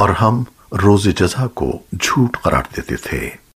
और हम रोज जजा को झूठ करार देते थे।